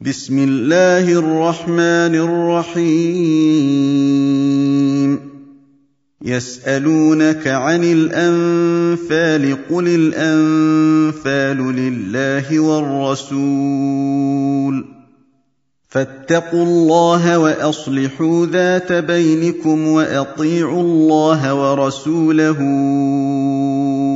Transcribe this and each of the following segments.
بسم الله الرحمن الرحيم. يسألونك عن الأنفال قل الأنفال لله والرسول. فاتقوا الله وأصلحوا ذات بينكم وأطيعوا الله ورسوله.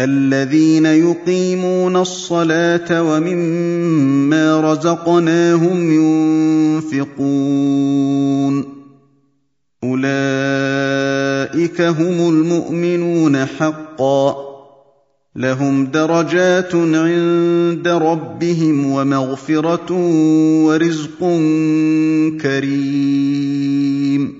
الذين يقيمون الصلاة ومما رزقناهم ينفقون. أولئك هم المؤمنون حقا. لهم درجات عند ربهم ومغفرة ورزق كريم.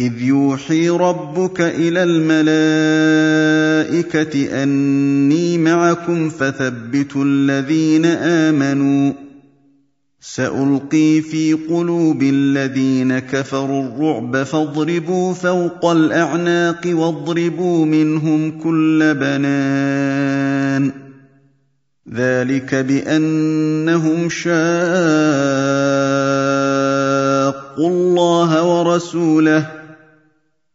إذ يوحي ربك إلى الملائكة أني معكم فثبتوا الذين آمنوا. سألقي في قلوب الذين كفروا الرعب فاضربوا فوق الأعناق واضربوا منهم كل بنان. ذلك بأنهم شاقوا الله ورسوله.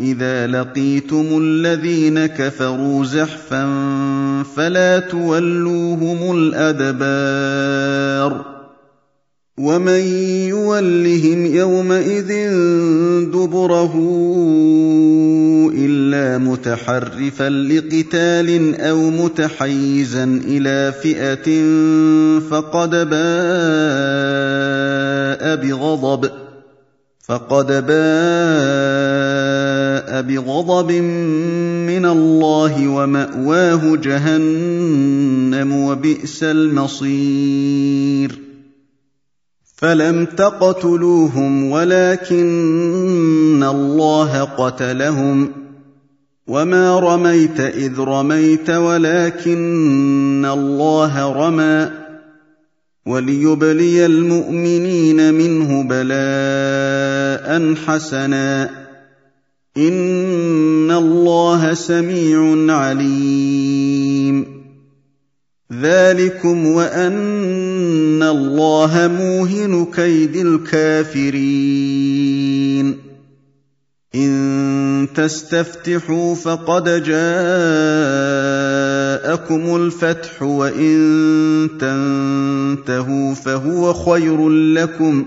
إذا لقيتم الذين كفروا زحفا فلا تولوهم الأدبار ومن يولهم يومئذ دبره إلا متحرفا لقتال أو متحيزا إلى فئة فقد باء بغضب فقد باء فباء بغضب من الله ومأواه جهنم وبئس المصير. فلم تقتلوهم ولكن الله قتلهم. وما رميت إذ رميت ولكن الله رمى. وليبلي المؤمنين منه بلاء حسنا. ان الله سميع عليم ذلكم وان الله موهن كيد الكافرين ان تستفتحوا فقد جاءكم الفتح وان تنتهوا فهو خير لكم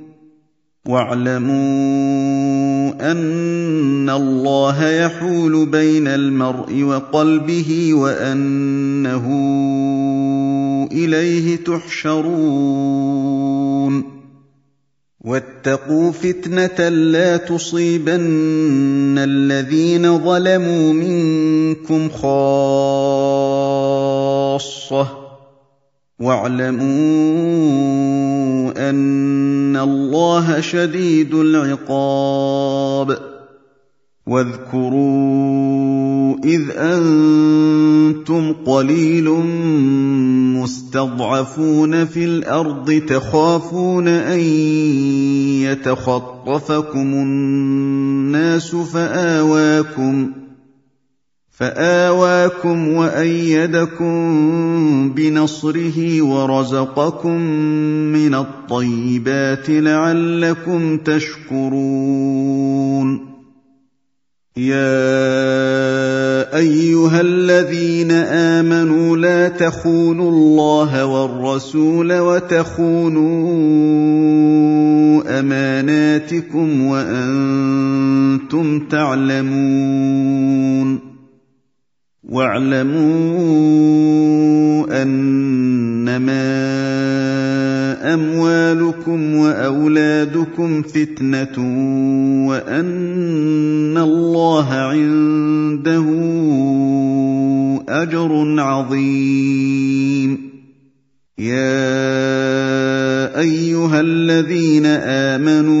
واعلموا أن الله يحول بين المرء وقلبه وأنه إليه تحشرون. واتقوا فتنة لا تصيبن الذين ظلموا منكم خاصة. واعلموا أن الله شديد العقاب. واذكروا إذ أنتم قليل مستضعفون في الأرض تخافون أن يتخطفكم الناس فآواكم فآواكم وأيدكم بنصره ورزقكم من الطيبات لعلكم تشكرون. يا أيها الذين آمنوا لا تخونوا الله والرسول وتخونوا أماناتكم وأنتم تعلمون. واعلموا أنما أموالكم وأولادكم فتنة وأن الله عنده أجر عظيم. يا أيها الذين آمنوا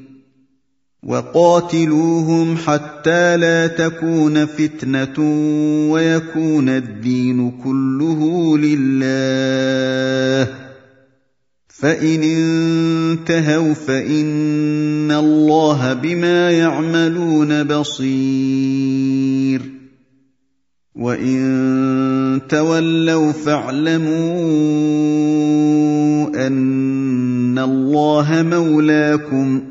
وقاتلوهم حتى لا تكون فتنة ويكون الدين كله لله. فإن انتهوا فإن الله بما يعملون بصير. وإن تولوا فاعلموا أن الله مولاكم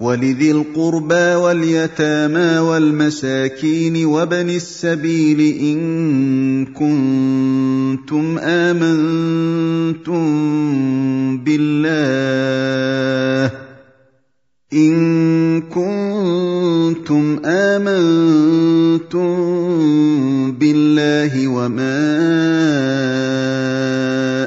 ولذي القربى واليتامى والمساكين وابن السبيل إن كنتم آمنتم بالله إن كنتم آمنتم بالله وما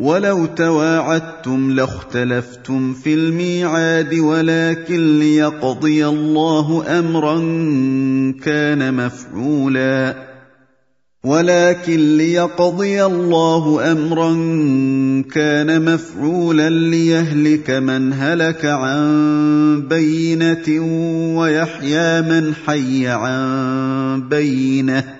ولو تواعدتم لاختلفتم في الميعاد ولكن ليقضي الله أمرا كان مفعولا. ولكن ليقضي الله امرا كان مفعولا ليهلك من هلك عن بينة ويحيى من حي عن بينة.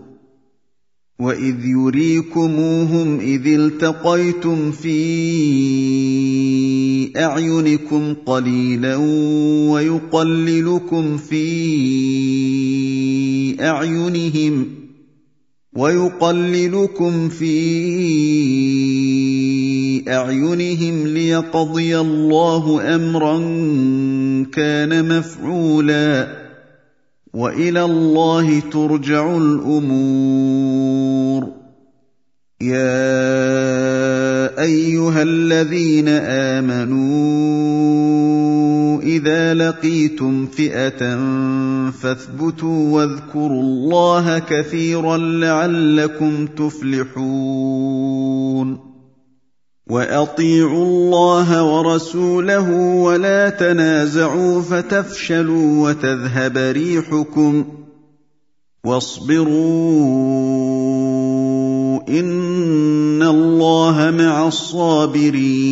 واذ يريكموهم اذ التقيتم في اعينكم قليلا ويقللكم في اعينهم ويقللكم في اعينهم ليقضي الله امرا كان مفعولا وإلى الله ترجع الأمور. يا أيها الذين آمنوا إذا لقيتم فئة فاثبتوا واذكروا الله كثيرا لعلكم تفلحون. واطيعوا الله ورسوله ولا تنازعوا فتفشلوا وتذهب ريحكم واصبروا ان الله مع الصابرين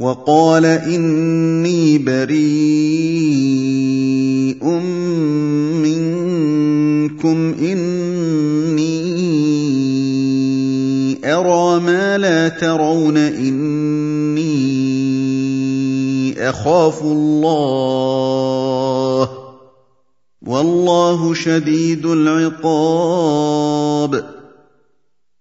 وقال إني بريء منكم إني أرى ما لا ترون إني أخاف الله. والله شديد العقاب.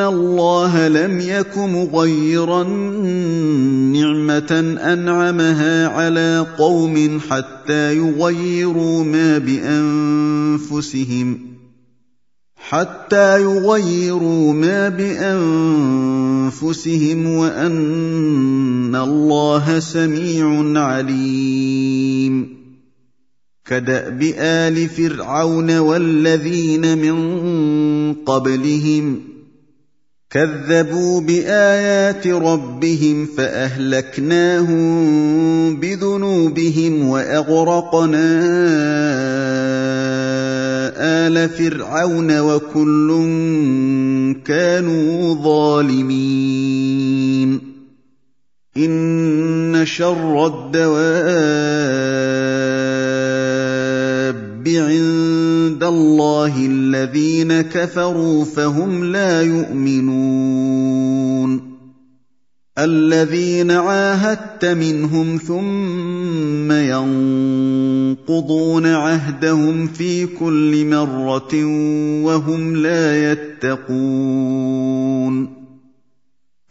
الله لم يك مغيرا نعمه انعمها على قوم حتى يغيروا ما بانفسهم حتى يغيروا ما بانفسهم وان الله سميع عليم. كداب ال فرعون والذين من قبلهم كذبوا بآيات ربهم فأهلكناهم بذنوبهم وأغرقنا آل فرعون وكل كانوا ظالمين. إِنَّ شَرَّ الدَّوَابِّ عِندَ اللَّهِ الَّذِينَ كَفَرُوا فَهُمْ لَا يُؤْمِنُونَ. الَّذِينَ عَاهَدتَّ مِنْهُمْ ثُمَّ يَنقُضُونَ عَهْدَهُمْ فِي كُلِّ مَرَّةٍ وَهُمْ لَا يَتَّقُونَ.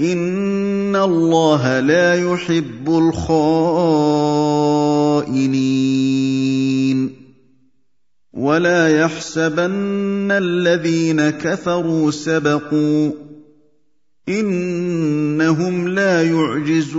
إِنَّ اللَّهَ لَا يُحِبُّ الْخَائِنِينَ وَلَا يَحْسَبَنَّ الَّذِينَ كَفَرُوا سَبَقُوا ۚ إِنَّهُمْ لَا يُعْجِزُونَ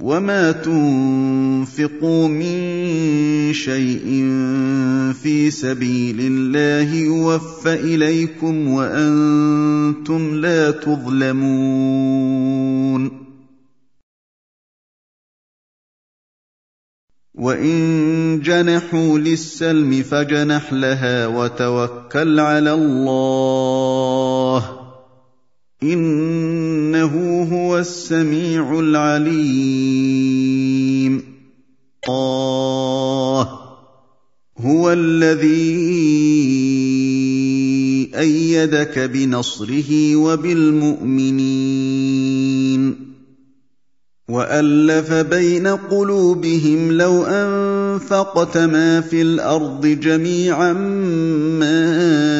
وَمَا تُنفِقُوا مِن شَيْءٍ فِي سَبِيلِ اللَّهِ يُوَفَّ إِلَيْكُمْ وَأَنتُمْ لَا تُظْلَمُونَ وَإِن جَنَحُوا لِلسَّلْمِ فَاجْنَحْ لَهَا وَتَوَكَّلْ عَلَى اللَّهِ ۚ إِنَّهُ هُوَ السَّمِيعُ الْعَلِيمُ. اللَّهُ هُوَ الَّذِي أَيَّدَكَ بِنَصْرِهِ وَبِالْمُؤْمِنِينَ. وَأَلَّفَ بَيْنَ قُلُوبِهِمْ ۚ لَوْ أَنفَقْتَ مَا فِي الْأَرْضِ جَمِيعًا مَّا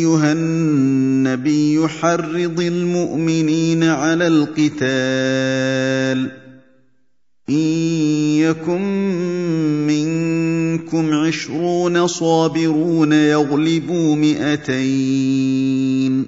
النَّبِيُّ حَرِّضِ الْمُؤْمِنِينَ عَلَى الْقِتَالِ ۚ. إِن يَكُن مِّنكُمْ عِشْرُونَ صَابِرُونَ يَغْلِبُوا مِائَتَيْنِ ۚ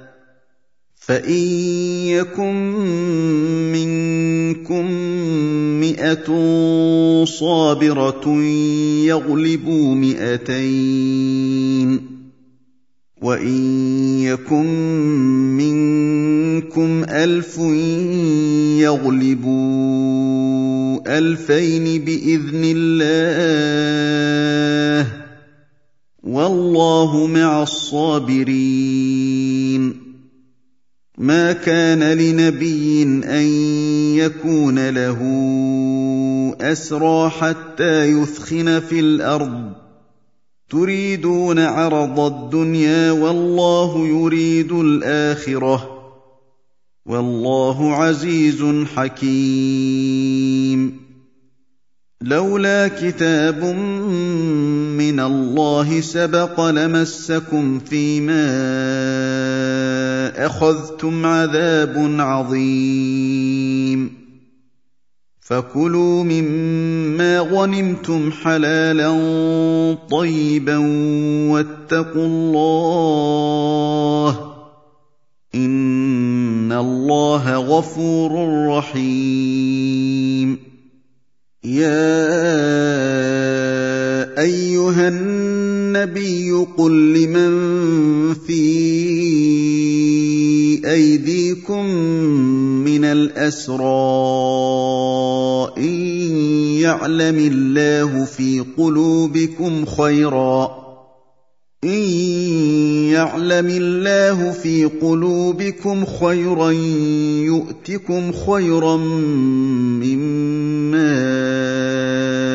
فَإِن يَكُن مِّنكُم مِّائَةٌ صَابِرَةٌ يَغْلِبُوا مِائَتَيْنِ ۚ وَإِن يَكُن مِّنكُمْ أَلْفٌ يَغْلِبُوا أَلْفَيْنِ بِإِذْنِ اللَّهِ ۗ وَاللَّهُ مَعَ الصَّابِرِينَ مَا كَانَ لِنَبِيٍّ أَن يَكُونَ لَهُ أَسْرَىٰ حَتَّىٰ يُثْخِنَ فِي الْأَرْضِ ۚ. تُرِيدُونَ عَرَضَ الدُّنْيَا وَاللَّهُ يُرِيدُ الْآخِرَةَ ۗ. وَاللَّهُ عَزِيزٌ حَكِيمٌ. لَّوْلَا كِتَابٌ مِّنَ اللَّهِ سَبَقَ لَمَسَّكُمْ فِيمَا أَخَذْتُمْ عَذَابٌ عَظِيمٌ فكلوا مما غنمتم حلالا طيبا واتقوا الله ان الله غفور رحيم يا أيها النبي قل لمن في أيديكم من الأسرى إن يعلم الله في قلوبكم خيرا إن يعلم الله في قلوبكم خيرا يؤتكم خيرا مما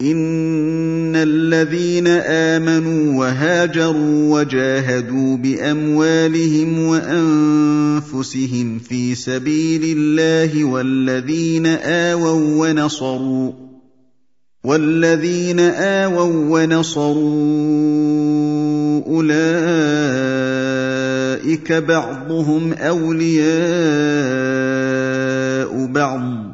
ان الذين امنوا وهاجروا وجاهدوا باموالهم وانفسهم في سبيل الله والذين اووا ونصروا والذين اووا ونصروا اولئك بعضهم اولياء بعض